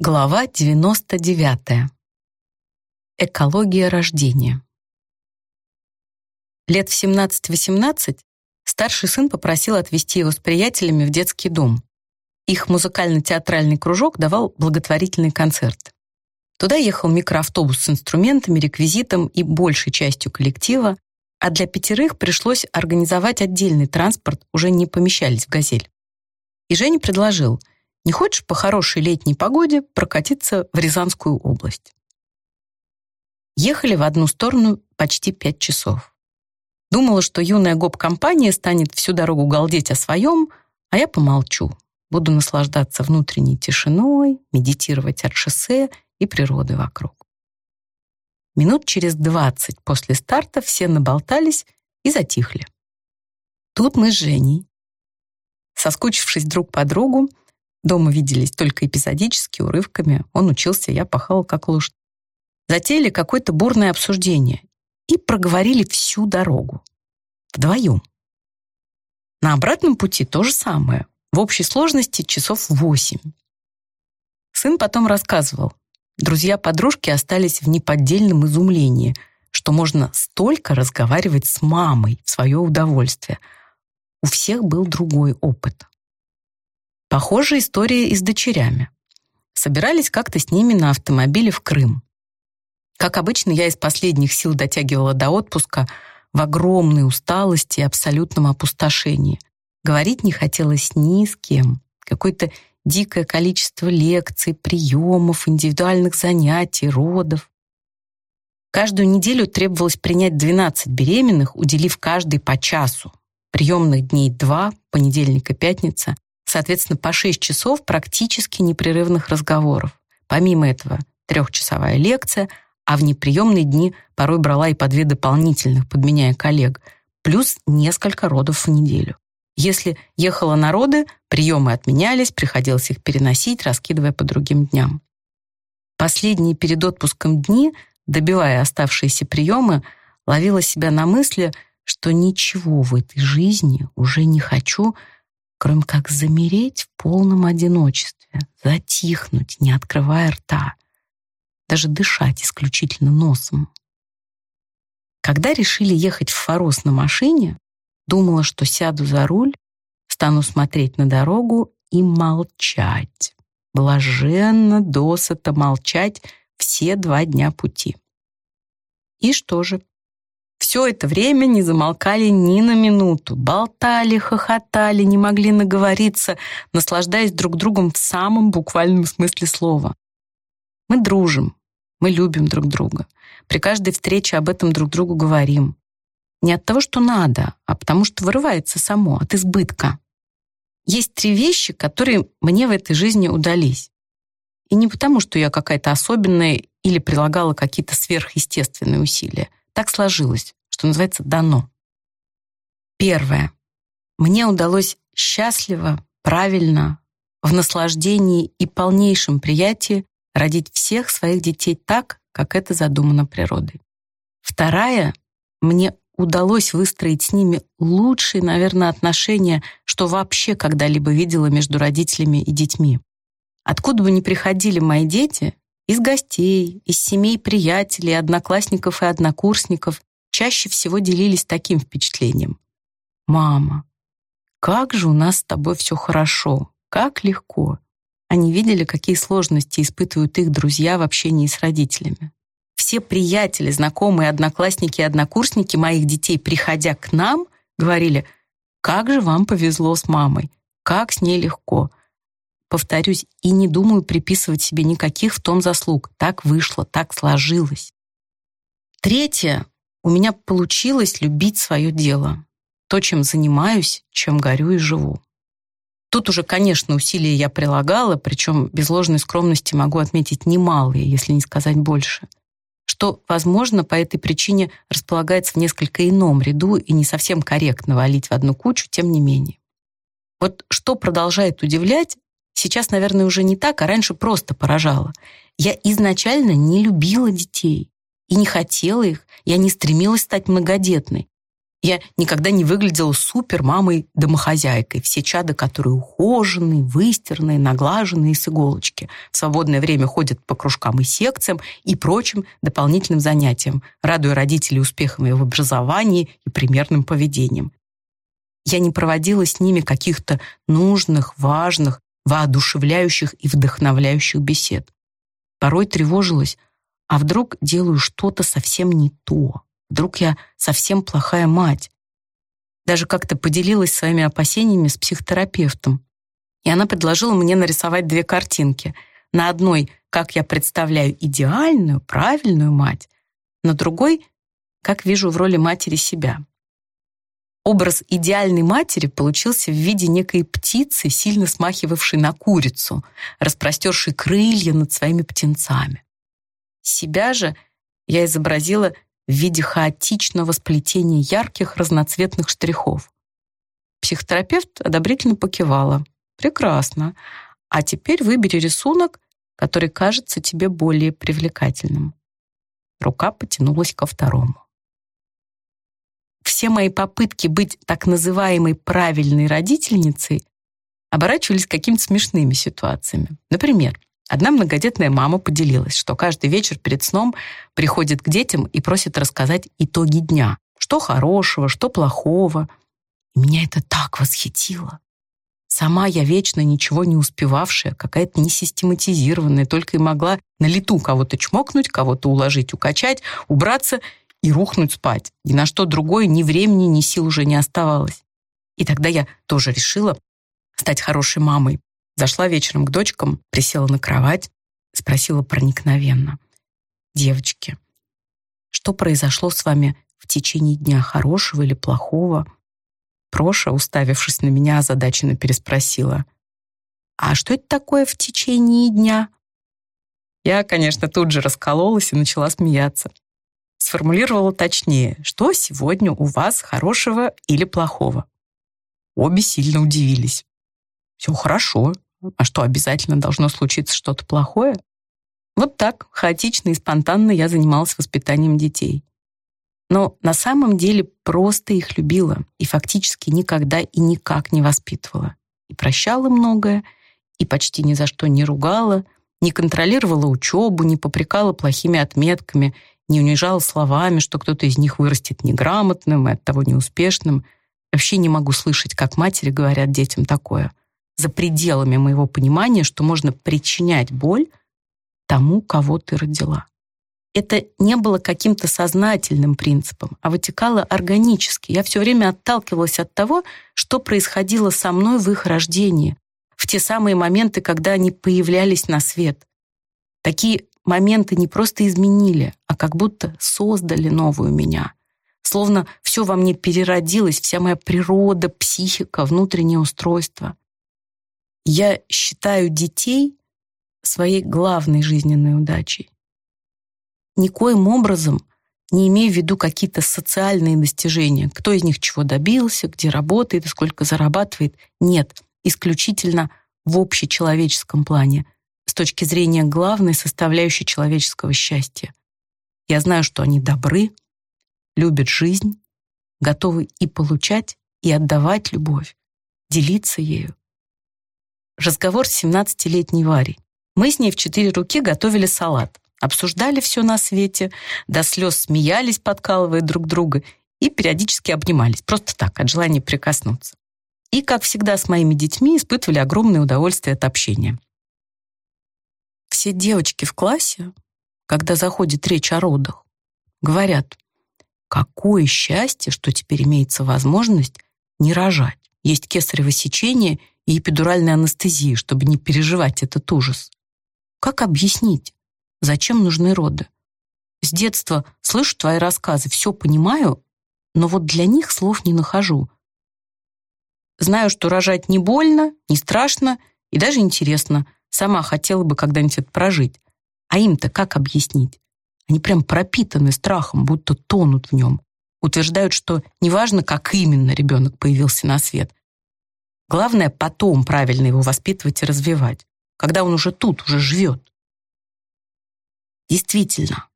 Глава 99. Экология рождения. Лет в 17-18 старший сын попросил отвезти его с приятелями в детский дом. Их музыкально-театральный кружок давал благотворительный концерт. Туда ехал микроавтобус с инструментами, реквизитом и большей частью коллектива, а для пятерых пришлось организовать отдельный транспорт, уже не помещались в «Газель». И Женя предложил — не хочешь по хорошей летней погоде прокатиться в Рязанскую область? Ехали в одну сторону почти пять часов. Думала, что юная гоп-компания станет всю дорогу галдеть о своем, а я помолчу. Буду наслаждаться внутренней тишиной, медитировать от шоссе и природы вокруг. Минут через двадцать после старта все наболтались и затихли. Тут мы с Женей, соскучившись друг по другу, Дома виделись только эпизодически, урывками. Он учился, я пахала как лошадь. Затеяли какое-то бурное обсуждение и проговорили всю дорогу. Вдвоем. На обратном пути то же самое. В общей сложности часов восемь. Сын потом рассказывал. Друзья-подружки остались в неподдельном изумлении, что можно столько разговаривать с мамой в свое удовольствие. У всех был другой опыт. Похожая история и с дочерями. Собирались как-то с ними на автомобиле в Крым. Как обычно, я из последних сил дотягивала до отпуска в огромной усталости и абсолютном опустошении. Говорить не хотелось ни с кем. Какое-то дикое количество лекций, приемов, индивидуальных занятий, родов. Каждую неделю требовалось принять 12 беременных, уделив каждый по часу. Приемных дней два, понедельник и пятница, Соответственно, по 6 часов практически непрерывных разговоров. Помимо этого, трехчасовая лекция, а в неприемные дни порой брала и по две дополнительных, подменяя коллег, плюс несколько родов в неделю. Если ехала на роды, приемы отменялись, приходилось их переносить, раскидывая по другим дням. Последние перед отпуском дни, добивая оставшиеся приемы, ловила себя на мысли, что ничего в этой жизни уже не хочу, кроме как замереть в полном одиночестве, затихнуть, не открывая рта, даже дышать исключительно носом. Когда решили ехать в Форос на машине, думала, что сяду за руль, стану смотреть на дорогу и молчать. Блаженно, досыта молчать все два дня пути. И что же? Все это время не замолкали ни на минуту. Болтали, хохотали, не могли наговориться, наслаждаясь друг другом в самом буквальном смысле слова. Мы дружим, мы любим друг друга. При каждой встрече об этом друг другу говорим. Не от того, что надо, а потому что вырывается само, от избытка. Есть три вещи, которые мне в этой жизни удались. И не потому, что я какая-то особенная или прилагала какие-то сверхъестественные усилия. Так сложилось, что называется, дано. Первое. Мне удалось счастливо, правильно, в наслаждении и полнейшем приятии родить всех своих детей так, как это задумано природой. Вторая. Мне удалось выстроить с ними лучшие, наверное, отношения, что вообще когда-либо видела между родителями и детьми. Откуда бы ни приходили мои дети, из гостей, из семей приятелей, одноклассников и однокурсников чаще всего делились таким впечатлением. «Мама, как же у нас с тобой все хорошо, как легко». Они видели, какие сложности испытывают их друзья в общении с родителями. Все приятели, знакомые, одноклассники и однокурсники моих детей, приходя к нам, говорили, «Как же вам повезло с мамой, как с ней легко». Повторюсь, и не думаю приписывать себе никаких в том заслуг. Так вышло, так сложилось. Третье. У меня получилось любить свое дело. То, чем занимаюсь, чем горю и живу. Тут уже, конечно, усилия я прилагала, причем без ложной скромности могу отметить немалые, если не сказать больше. Что, возможно, по этой причине располагается в несколько ином ряду и не совсем корректно валить в одну кучу, тем не менее. Вот что продолжает удивлять, Сейчас, наверное, уже не так, а раньше просто поражало. Я изначально не любила детей и не хотела их, я не стремилась стать многодетной. Я никогда не выглядела супер-мамой-домохозяйкой. Все чады, которые ухоженные, выстиранные, наглаженные с иголочки. В свободное время ходят по кружкам и секциям и прочим дополнительным занятиям, радуя родителей успехами в образовании и примерным поведением. Я не проводила с ними каких-то нужных, важных, воодушевляющих и вдохновляющих бесед. Порой тревожилась, а вдруг делаю что-то совсем не то. Вдруг я совсем плохая мать. Даже как-то поделилась своими опасениями с психотерапевтом. И она предложила мне нарисовать две картинки. На одной, как я представляю идеальную, правильную мать, на другой, как вижу в роли матери себя. Образ идеальной матери получился в виде некой птицы, сильно смахивавшей на курицу, распростершей крылья над своими птенцами. Себя же я изобразила в виде хаотичного сплетения ярких разноцветных штрихов. Психотерапевт одобрительно покивала. «Прекрасно. А теперь выбери рисунок, который кажется тебе более привлекательным». Рука потянулась ко второму. Все мои попытки быть так называемой правильной родительницей оборачивались какими-то смешными ситуациями. Например, Одна многодетная мама поделилась, что каждый вечер перед сном приходит к детям и просит рассказать итоги дня. Что хорошего, что плохого. И меня это так восхитило. Сама я вечно ничего не успевавшая, какая-то несистематизированная, только и могла на лету кого-то чмокнуть, кого-то уложить, укачать, убраться и рухнуть спать. Ни на что другое ни времени, ни сил уже не оставалось. И тогда я тоже решила стать хорошей мамой, Зашла вечером к дочкам, присела на кровать, спросила проникновенно. «Девочки, что произошло с вами в течение дня, хорошего или плохого?» Проша, уставившись на меня, озадаченно переспросила. «А что это такое в течение дня?» Я, конечно, тут же раскололась и начала смеяться. Сформулировала точнее, что сегодня у вас хорошего или плохого. Обе сильно удивились. «Все хорошо», а что, обязательно должно случиться что-то плохое? Вот так, хаотично и спонтанно я занималась воспитанием детей. Но на самом деле просто их любила и фактически никогда и никак не воспитывала. И прощала многое, и почти ни за что не ругала, не контролировала учебу, не попрекала плохими отметками, не унижала словами, что кто-то из них вырастет неграмотным и оттого неуспешным. Вообще не могу слышать, как матери говорят детям такое — за пределами моего понимания, что можно причинять боль тому, кого ты родила. Это не было каким-то сознательным принципом, а вытекало органически. Я все время отталкивалась от того, что происходило со мной в их рождении, в те самые моменты, когда они появлялись на свет. Такие моменты не просто изменили, а как будто создали новую меня. Словно все во мне переродилось, вся моя природа, психика, внутреннее устройство. Я считаю детей своей главной жизненной удачей. Никоим образом не имею в виду какие-то социальные достижения, кто из них чего добился, где работает сколько зарабатывает. Нет, исключительно в общечеловеческом плане, с точки зрения главной составляющей человеческого счастья. Я знаю, что они добры, любят жизнь, готовы и получать, и отдавать любовь, делиться ею. Разговор с 17-летней Варей. Мы с ней в четыре руки готовили салат, обсуждали все на свете, до слез смеялись, подкалывая друг друга, и периодически обнимались, просто так, от желания прикоснуться. И, как всегда, с моими детьми испытывали огромное удовольствие от общения. Все девочки в классе, когда заходит речь о родах, говорят, какое счастье, что теперь имеется возможность не рожать. Есть кесарево сечение — и эпидуральной анестезии, чтобы не переживать этот ужас. Как объяснить, зачем нужны роды? С детства слышу твои рассказы, все понимаю, но вот для них слов не нахожу. Знаю, что рожать не больно, не страшно и даже интересно. Сама хотела бы когда-нибудь это прожить. А им-то как объяснить? Они прям пропитаны страхом, будто тонут в нем. Утверждают, что неважно, как именно ребенок появился на свет, Главное потом правильно его воспитывать и развивать, когда он уже тут, уже живет. Действительно,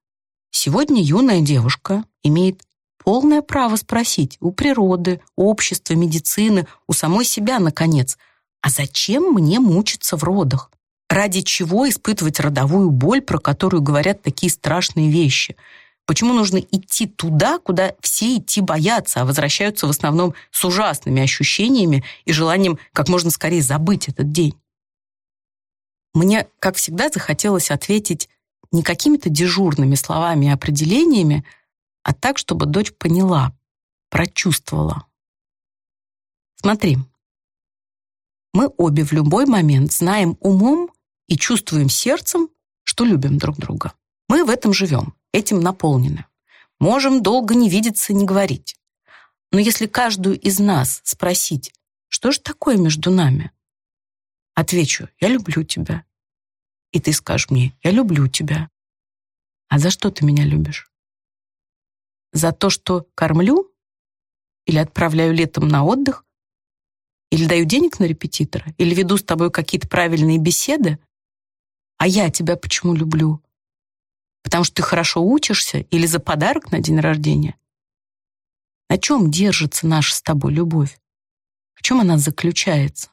сегодня юная девушка имеет полное право спросить у природы, общества, медицины, у самой себя, наконец, а зачем мне мучиться в родах? Ради чего испытывать родовую боль, про которую говорят такие страшные вещи? Почему нужно идти туда, куда все идти боятся, а возвращаются в основном с ужасными ощущениями и желанием как можно скорее забыть этот день? Мне, как всегда, захотелось ответить не какими-то дежурными словами и определениями, а так, чтобы дочь поняла, прочувствовала. Смотри, мы обе в любой момент знаем умом и чувствуем сердцем, что любим друг друга. Мы в этом живем, этим наполнены. Можем долго не видеться, не говорить. Но если каждую из нас спросить, что же такое между нами, отвечу, я люблю тебя. И ты скажешь мне, я люблю тебя. А за что ты меня любишь? За то, что кормлю? Или отправляю летом на отдых? Или даю денег на репетитора? Или веду с тобой какие-то правильные беседы? А я тебя почему люблю? Потому что ты хорошо учишься или за подарок на день рождения? На чем держится наша с тобой любовь? В чем она заключается?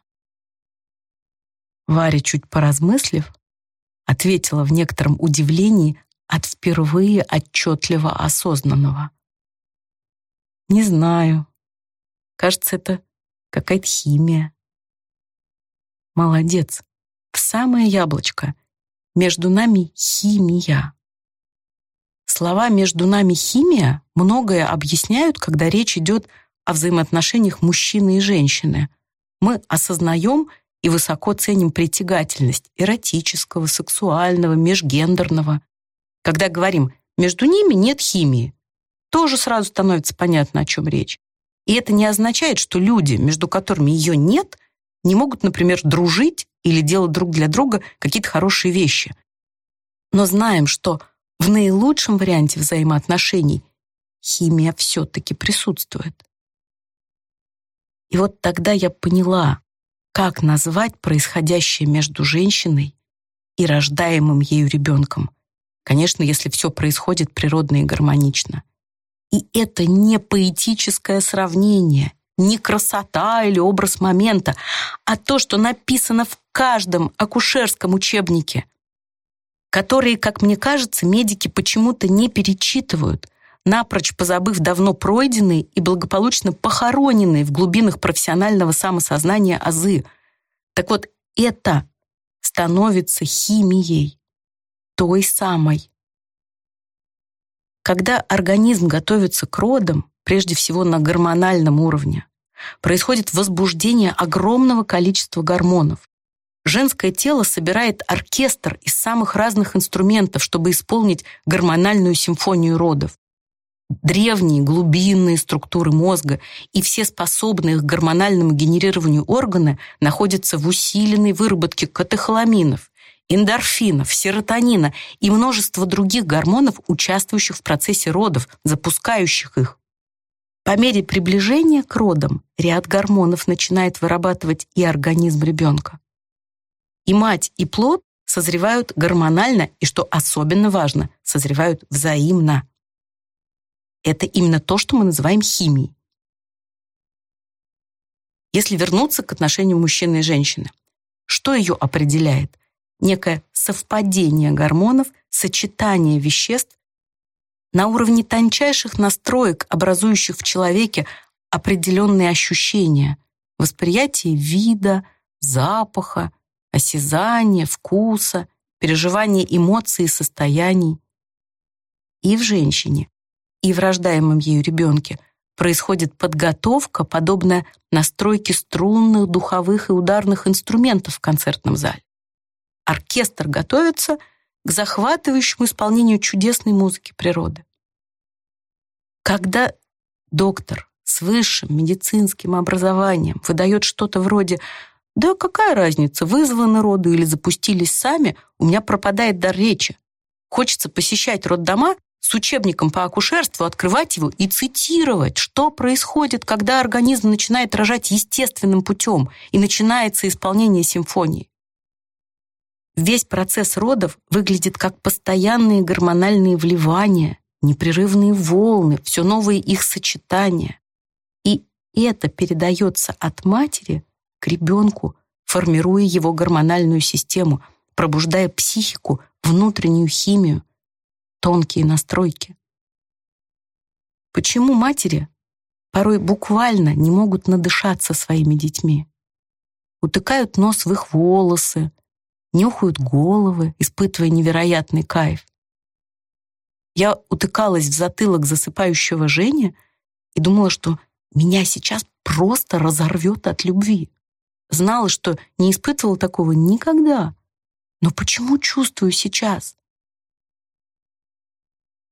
Варя, чуть поразмыслив, ответила в некотором удивлении от впервые отчетливо осознанного. Не знаю. Кажется, это какая-то химия. Молодец. В самое яблочко. Между нами химия. Слова «между нами химия» многое объясняют, когда речь идет о взаимоотношениях мужчины и женщины. Мы осознаем и высоко ценим притягательность эротического, сексуального, межгендерного. Когда говорим «между ними нет химии», тоже сразу становится понятно, о чем речь. И это не означает, что люди, между которыми ее нет, не могут, например, дружить или делать друг для друга какие-то хорошие вещи. Но знаем, что в наилучшем варианте взаимоотношений химия все-таки присутствует. И вот тогда я поняла, как назвать происходящее между женщиной и рождаемым ею ребенком. Конечно, если все происходит природно и гармонично. И это не поэтическое сравнение, не красота или образ момента, а то, что написано в каждом акушерском учебнике, которые, как мне кажется, медики почему-то не перечитывают, напрочь позабыв давно пройденные и благополучно похороненные в глубинах профессионального самосознания азы. Так вот, это становится химией, той самой. Когда организм готовится к родам, прежде всего на гормональном уровне, происходит возбуждение огромного количества гормонов. Женское тело собирает оркестр из самых разных инструментов, чтобы исполнить гормональную симфонию родов древние глубинные структуры мозга и все способные к гормональному генерированию органы находятся в усиленной выработке катехоламинов, эндорфинов, серотонина и множество других гормонов, участвующих в процессе родов, запускающих их. По мере приближения к родам ряд гормонов начинает вырабатывать и организм ребенка. И мать, и плод созревают гормонально и, что особенно важно, созревают взаимно. Это именно то, что мы называем химией. Если вернуться к отношению мужчины и женщины, что ее определяет? Некое совпадение гормонов, сочетание веществ на уровне тончайших настроек, образующих в человеке определенные ощущения, восприятие вида, запаха, осязания, вкуса, переживания эмоций и состояний. И в женщине и в рождаемом ею ребенке происходит подготовка, подобная настройке струнных, духовых и ударных инструментов в концертном зале. Оркестр готовится к захватывающему исполнению чудесной музыки природы. Когда доктор с высшим медицинским образованием выдает что-то вроде «Да какая разница, вызваны роды или запустились сами, у меня пропадает дар речи. Хочется посещать роддома с учебником по акушерству, открывать его и цитировать, что происходит, когда организм начинает рожать естественным путем и начинается исполнение симфонии. Весь процесс родов выглядит как постоянные гормональные вливания, непрерывные волны, все новые их сочетания. И это передается от матери к ребенку, формируя его гормональную систему, пробуждая психику, внутреннюю химию, тонкие настройки. Почему матери порой буквально не могут надышаться своими детьми? Утыкают нос в их волосы, нюхают головы, испытывая невероятный кайф. Я утыкалась в затылок засыпающего Жени и думала, что меня сейчас просто разорвет от любви. Знала, что не испытывала такого никогда. Но почему чувствую сейчас?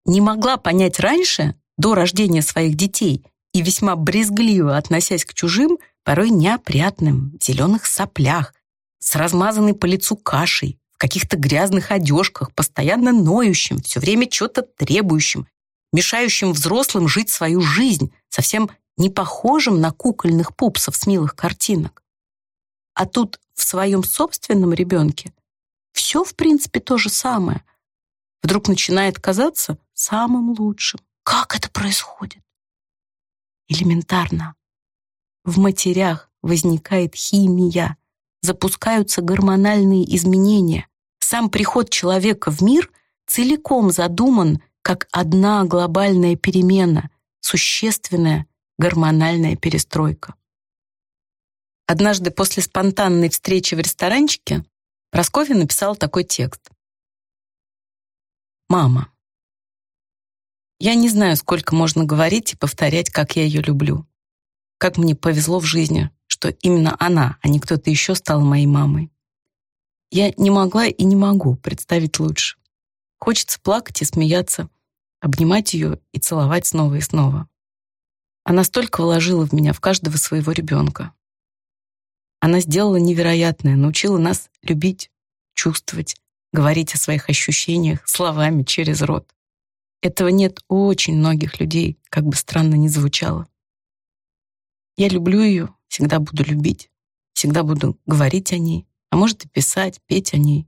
Не могла понять раньше, до рождения своих детей, и весьма брезгливо относясь к чужим, порой неопрятным, зеленых соплях, с размазанной по лицу кашей, каких-то грязных одежках, постоянно ноющим, все время что-то требующим, мешающим взрослым жить свою жизнь, совсем не похожим на кукольных пупсов с милых картинок. А тут в своем собственном ребенке все, в принципе, то же самое. Вдруг начинает казаться самым лучшим. Как это происходит? Элементарно. В матерях возникает химия, запускаются гормональные изменения. Сам приход человека в мир целиком задуман как одна глобальная перемена, существенная гормональная перестройка. Однажды после спонтанной встречи в ресторанчике Прасковья написал такой текст. «Мама, я не знаю, сколько можно говорить и повторять, как я ее люблю. Как мне повезло в жизни, что именно она, а не кто-то еще стала моей мамой. Я не могла и не могу представить лучше. Хочется плакать и смеяться, обнимать ее и целовать снова и снова. Она столько вложила в меня, в каждого своего ребенка. Она сделала невероятное, научила нас любить, чувствовать, говорить о своих ощущениях словами через рот. Этого нет у очень многих людей, как бы странно ни звучало. Я люблю ее, всегда буду любить, всегда буду говорить о ней, а может и писать, петь о ней,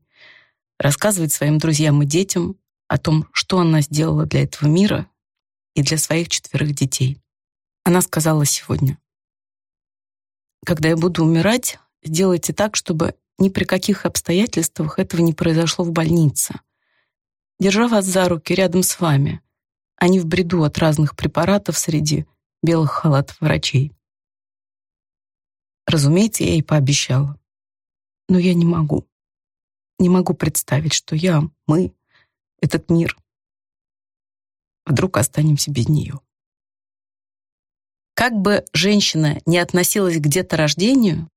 рассказывать своим друзьям и детям о том, что она сделала для этого мира и для своих четверых детей. Она сказала сегодня, «Когда я буду умирать, сделайте так, чтобы ни при каких обстоятельствах этого не произошло в больнице держа вас за руки рядом с вами, а не в бреду от разных препаратов среди белых халатов врачей. Разумеется, я ей пообещала. Но я не могу. Не могу представить, что я, мы, этот мир вдруг останемся без нее. Как бы женщина не относилась к деторождению,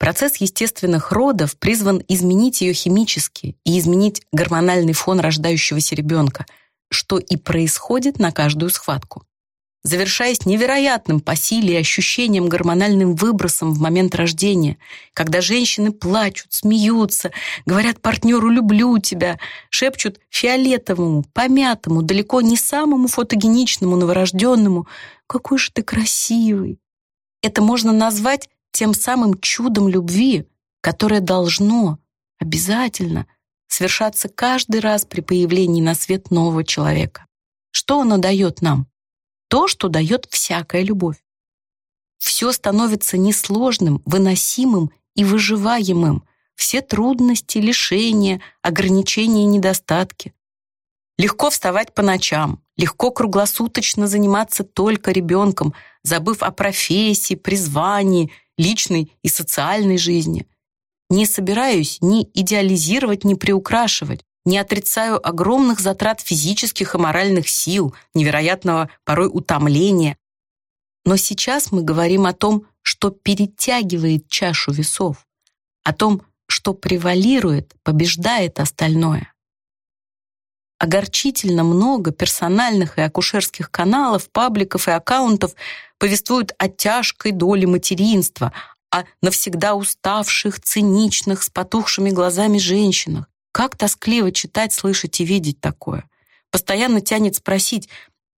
Процесс естественных родов призван изменить ее химически и изменить гормональный фон рождающегося ребенка, что и происходит на каждую схватку. Завершаясь невероятным по силе и ощущением гормональным выбросом в момент рождения, когда женщины плачут, смеются, говорят партнеру «люблю тебя», шепчут фиолетовому, помятому, далеко не самому фотогеничному новорожденному «какой же ты красивый». Это можно назвать тем самым чудом любви, которое должно обязательно свершаться каждый раз при появлении на свет нового человека. Что оно дает нам? То, что дает всякая любовь. Все становится несложным, выносимым и выживаемым. Все трудности, лишения, ограничения и недостатки. Легко вставать по ночам, легко круглосуточно заниматься только ребенком, забыв о профессии, призвании личной и социальной жизни. Не собираюсь ни идеализировать, ни приукрашивать. Не отрицаю огромных затрат физических и моральных сил, невероятного порой утомления. Но сейчас мы говорим о том, что перетягивает чашу весов, о том, что превалирует, побеждает остальное. Огорчительно много персональных и акушерских каналов, пабликов и аккаунтов повествуют о тяжкой доле материнства, о навсегда уставших, циничных, с потухшими глазами женщинах. Как тоскливо читать, слышать и видеть такое. Постоянно тянет спросить,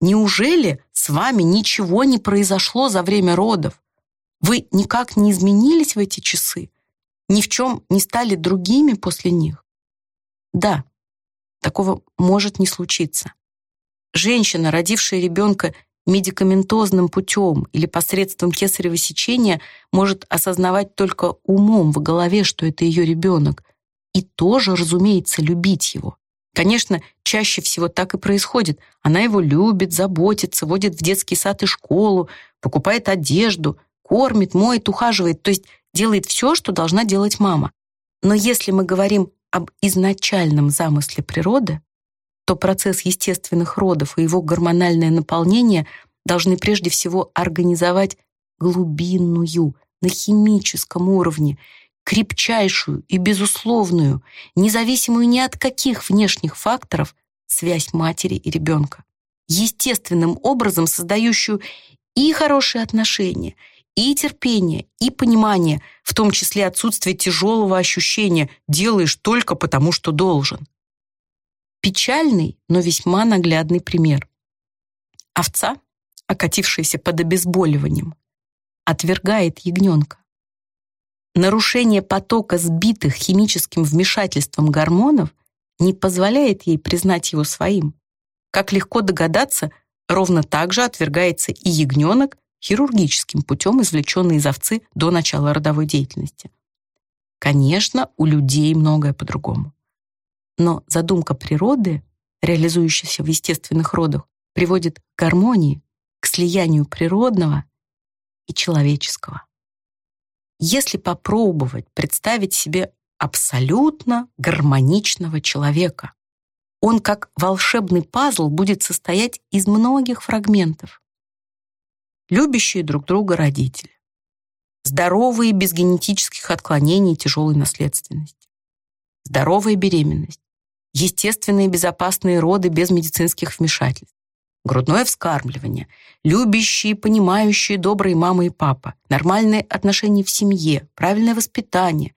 неужели с вами ничего не произошло за время родов? Вы никак не изменились в эти часы? Ни в чем не стали другими после них? Да, Такого может не случиться. женщина, родившая ребенка медикаментозным путем или посредством кесарево сечения, может осознавать только умом в голове, что это ее ребенок, и тоже, разумеется, любить его. Конечно, чаще всего так и происходит. Она его любит, заботится, водит в детский сад и школу, покупает одежду, кормит, моет, ухаживает, то есть делает все, что должна делать мама. Но если мы говорим об изначальном замысле природы, то процесс естественных родов и его гормональное наполнение должны прежде всего организовать глубинную, на химическом уровне, крепчайшую и безусловную, независимую ни от каких внешних факторов, связь матери и ребенка, естественным образом создающую и хорошие отношения, и терпение, и понимание, в том числе отсутствие тяжелого ощущения «делаешь только потому, что должен». Печальный, но весьма наглядный пример. Овца, окатившаяся под обезболиванием, отвергает ягненка. Нарушение потока сбитых химическим вмешательством гормонов не позволяет ей признать его своим. Как легко догадаться, ровно так же отвергается и ягненок хирургическим путем, извлеченный из овцы до начала родовой деятельности. Конечно, у людей многое по-другому. Но задумка природы, реализующаяся в естественных родах, приводит к гармонии, к слиянию природного и человеческого. Если попробовать представить себе абсолютно гармоничного человека, он как волшебный пазл будет состоять из многих фрагментов. Любящие друг друга родители, здоровые без генетических отклонений и тяжелой наследственности, здоровая беременность, естественные безопасные роды без медицинских вмешательств, грудное вскармливание, любящие, понимающие, добрые мама и папа, нормальные отношения в семье, правильное воспитание,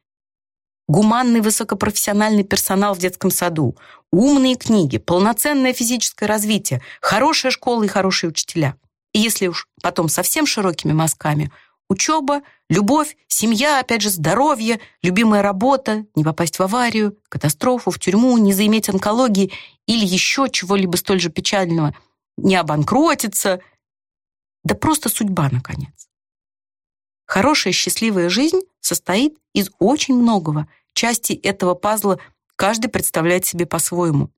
гуманный высокопрофессиональный персонал в детском саду, умные книги, полноценное физическое развитие, хорошая школа и хорошие учителя. И если уж потом совсем широкими мазками, учеба, любовь, семья, опять же, здоровье, любимая работа, не попасть в аварию, катастрофу, в тюрьму, не заиметь онкологии или еще чего-либо столь же печального – не обанкротиться. Да просто судьба, наконец. Хорошая счастливая жизнь состоит из очень многого. Части этого пазла каждый представляет себе по-своему.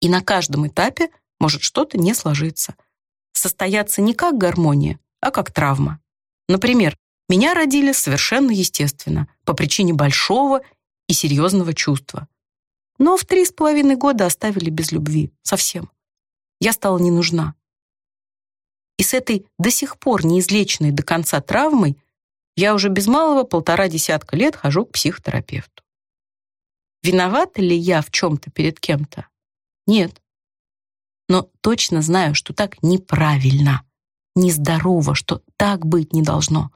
И на каждом этапе может что-то не сложиться. Состояться не как гармония, а как травма. Например, меня родили совершенно естественно, по причине большого и серьезного чувства. Но в три с половиной года оставили без любви. Совсем я стала не нужна. И с этой до сих пор неизлеченной до конца травмой я уже без малого полтора десятка лет хожу к психотерапевту. Виновата ли я в чем-то перед кем-то? Нет. Но точно знаю, что так неправильно, нездорово, что так быть не должно.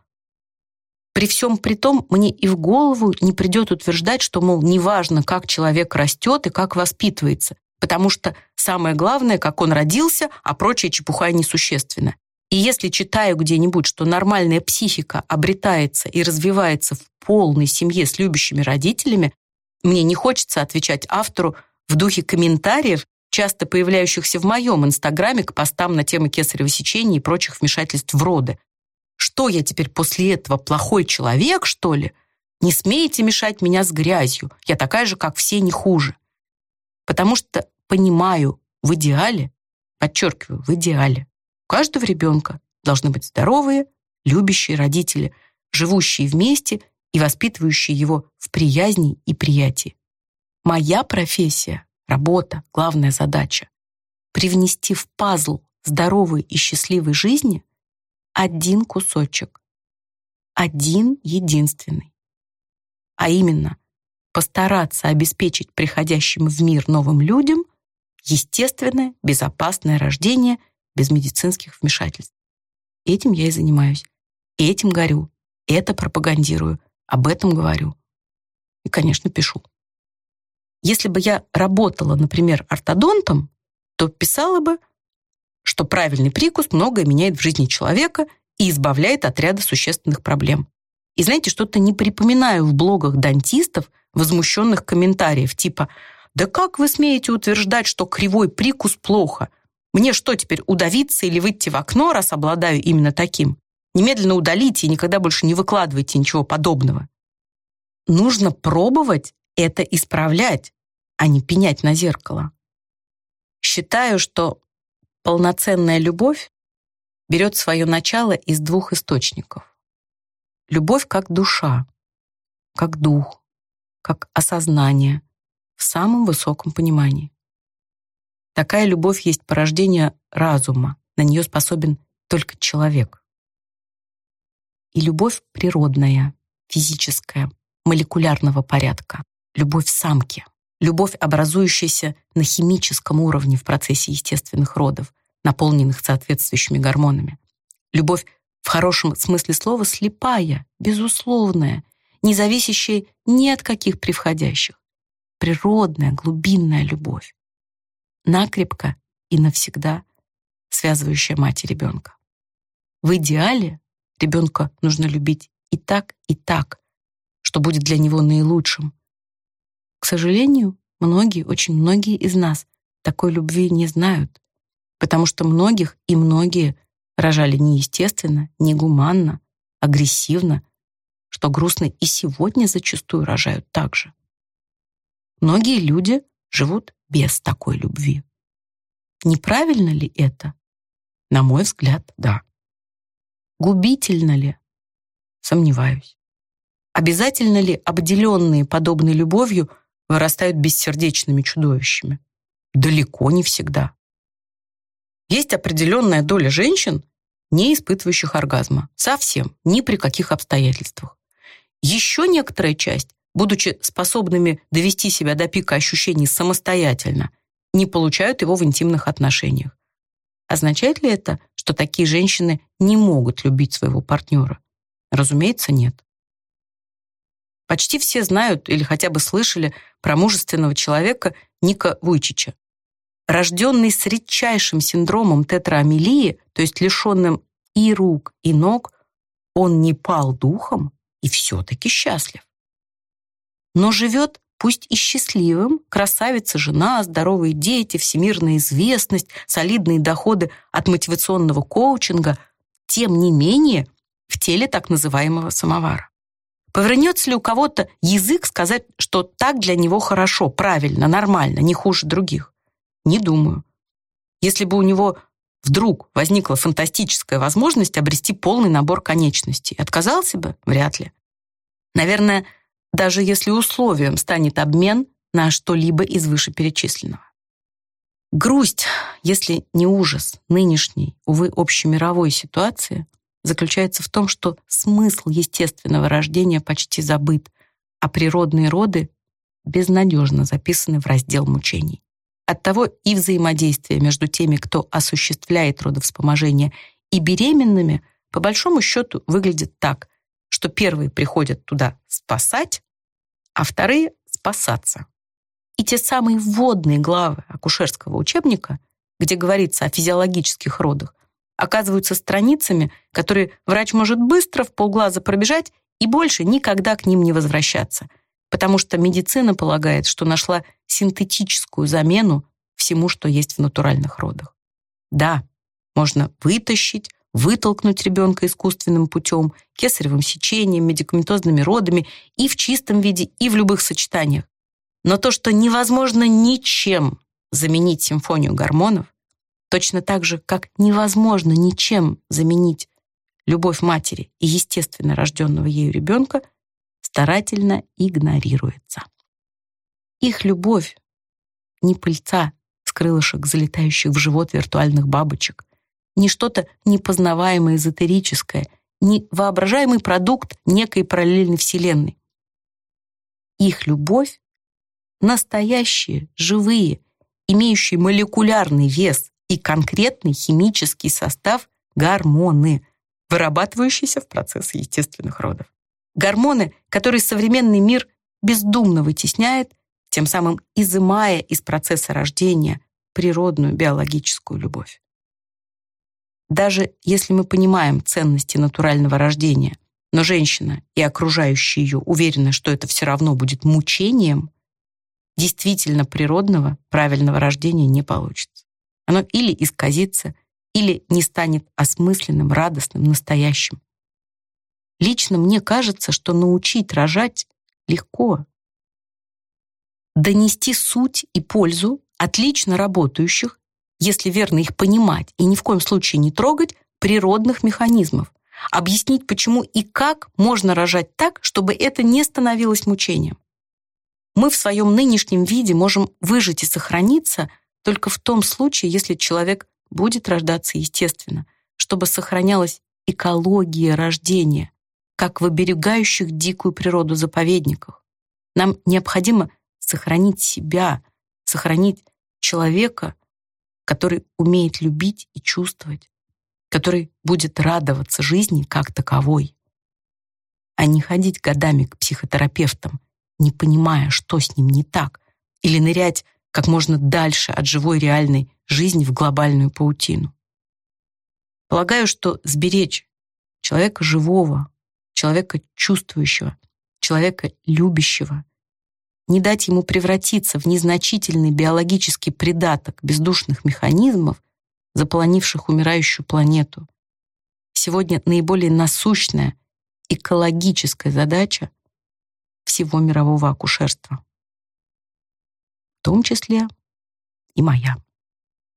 При всем при том, мне и в голову не придет утверждать, что, мол, неважно, как человек растет и как воспитывается, потому что самое главное, как он родился, а прочая чепуха несущественна. И если читаю где-нибудь, что нормальная психика обретается и развивается в полной семье с любящими родителями, мне не хочется отвечать автору в духе комментариев, часто появляющихся в моем инстаграме к постам на темы кесарево сечения и прочих вмешательств в роды. Что я теперь после этого, плохой человек, что ли? Не смеете мешать меня с грязью, я такая же, как все, не хуже потому что понимаю, в идеале, подчеркиваю, в идеале, у каждого ребенка должны быть здоровые, любящие родители, живущие вместе и воспитывающие его в приязни и приятии. Моя профессия, работа, главная задача — привнести в пазл здоровой и счастливой жизни один кусочек, один единственный. А именно, постараться обеспечить приходящим в мир новым людям естественное, безопасное рождение без медицинских вмешательств. Этим я и занимаюсь. Этим горю. Это пропагандирую. Об этом говорю. И, конечно, пишу. Если бы я работала, например, ортодонтом, то писала бы, что правильный прикус многое меняет в жизни человека и избавляет от ряда существенных проблем. И знаете, что-то не припоминаю в блогах дантистов, возмущенных комментариев типа «Да как вы смеете утверждать, что кривой прикус плохо? Мне что теперь, удавиться или выйти в окно, раз обладаю именно таким? Немедленно удалите и никогда больше не выкладывайте ничего подобного. Нужно пробовать это исправлять, а не пенять на зеркало. Считаю, что полноценная любовь берет свое начало из двух источников. Любовь как душа, как дух, как осознание в самом высоком понимании. Такая любовь есть порождение разума, на нее способен только человек. И любовь природная, физическая, молекулярного порядка, любовь самки, любовь, образующаяся на химическом уровне в процессе естественных родов, наполненных соответствующими гормонами. Любовь в хорошем смысле слова слепая, безусловная, не зависящая ни от каких превходящих. Природная, глубинная любовь. Накрепко и навсегда связывающая мать и ребенка. В идеале ребенка нужно любить и так, и так, что будет для него наилучшим. К сожалению, многие, очень многие из нас такой любви не знают, потому что многих и многие рожали неестественно, негуманно, агрессивно, что грустно и сегодня зачастую рожают так же. Многие люди живут без такой любви. Неправильно ли это? На мой взгляд, да. Губительно ли? Сомневаюсь. Обязательно ли обделенные подобной любовью вырастают бессердечными чудовищами? Далеко не всегда. Есть определенная доля женщин, не испытывающих оргазма. Совсем, ни при каких обстоятельствах. Еще некоторая часть, будучи способными довести себя до пика ощущений самостоятельно, не получают его в интимных отношениях. Означает ли это, что такие женщины не могут любить своего партнера? Разумеется, нет. Почти все знают или хотя бы слышали про мужественного человека Ника Вуйчича. Рожденный с редчайшим синдромом тетраамилии, то есть лишенным и рук, и ног, он не пал духом и все-таки счастлив. Но живет, пусть и счастливым, красавица жена, здоровые дети, всемирная известность, солидные доходы от мотивационного коучинга, тем не менее в теле так называемого самовара. Повернется ли у кого-то язык сказать, что так для него хорошо, правильно, нормально, не хуже других? Не думаю. Если бы у него вдруг возникла фантастическая возможность обрести полный набор конечностей, отказался бы? Вряд ли. Наверное, даже если условием станет обмен на что-либо из вышеперечисленного. Грусть, если не ужас нынешней, увы, общемировой ситуации – заключается в том, что смысл естественного рождения почти забыт, а природные роды безнадежно записаны в раздел мучений. Оттого и взаимодействие между теми, кто осуществляет родовспоможение, и беременными, по большому счету, выглядит так, что первые приходят туда спасать, а вторые — спасаться. И те самые вводные главы акушерского учебника, где говорится о физиологических родах, оказываются страницами, которые врач может быстро в полглаза пробежать и больше никогда к ним не возвращаться, потому что медицина полагает, что нашла синтетическую замену всему, что есть в натуральных родах. Да, можно вытащить, вытолкнуть ребенка искусственным путем, кесаревым сечением, медикаментозными родами и в чистом виде, и в любых сочетаниях. Но то, что невозможно ничем заменить симфонию гормонов, Точно так же, как невозможно ничем заменить любовь матери и естественно рожденного ею ребенка, старательно игнорируется. Их любовь не пыльца с крылышек, залетающих в живот виртуальных бабочек, не что-то непознаваемое эзотерическое, не воображаемый продукт некой параллельной вселенной. Их любовь — настоящие, живые, имеющие молекулярный вес, и конкретный химический состав гормоны, вырабатывающиеся в процессе естественных родов. Гормоны, которые современный мир бездумно вытесняет, тем самым изымая из процесса рождения природную биологическую любовь. Даже если мы понимаем ценности натурального рождения, но женщина и окружающие ее уверены, что это все равно будет мучением, действительно природного, правильного рождения не получится. Оно или исказится, или не станет осмысленным, радостным, настоящим. Лично мне кажется, что научить рожать легко. Донести суть и пользу отлично работающих, если верно их понимать и ни в коем случае не трогать, природных механизмов. Объяснить, почему и как можно рожать так, чтобы это не становилось мучением. Мы в своем нынешнем виде можем выжить и сохраниться только в том случае, если человек будет рождаться естественно, чтобы сохранялась экология рождения, как в оберегающих дикую природу заповедниках. Нам необходимо сохранить себя, сохранить человека, который умеет любить и чувствовать, который будет радоваться жизни как таковой, а не ходить годами к психотерапевтам, не понимая, что с ним не так, или нырять как можно дальше от живой реальной жизни в глобальную паутину. Полагаю, что сберечь человека живого, человека чувствующего, человека любящего, не дать ему превратиться в незначительный биологический придаток бездушных механизмов, заполонивших умирающую планету. Сегодня наиболее насущная экологическая задача всего мирового акушерства. В том числе и моя.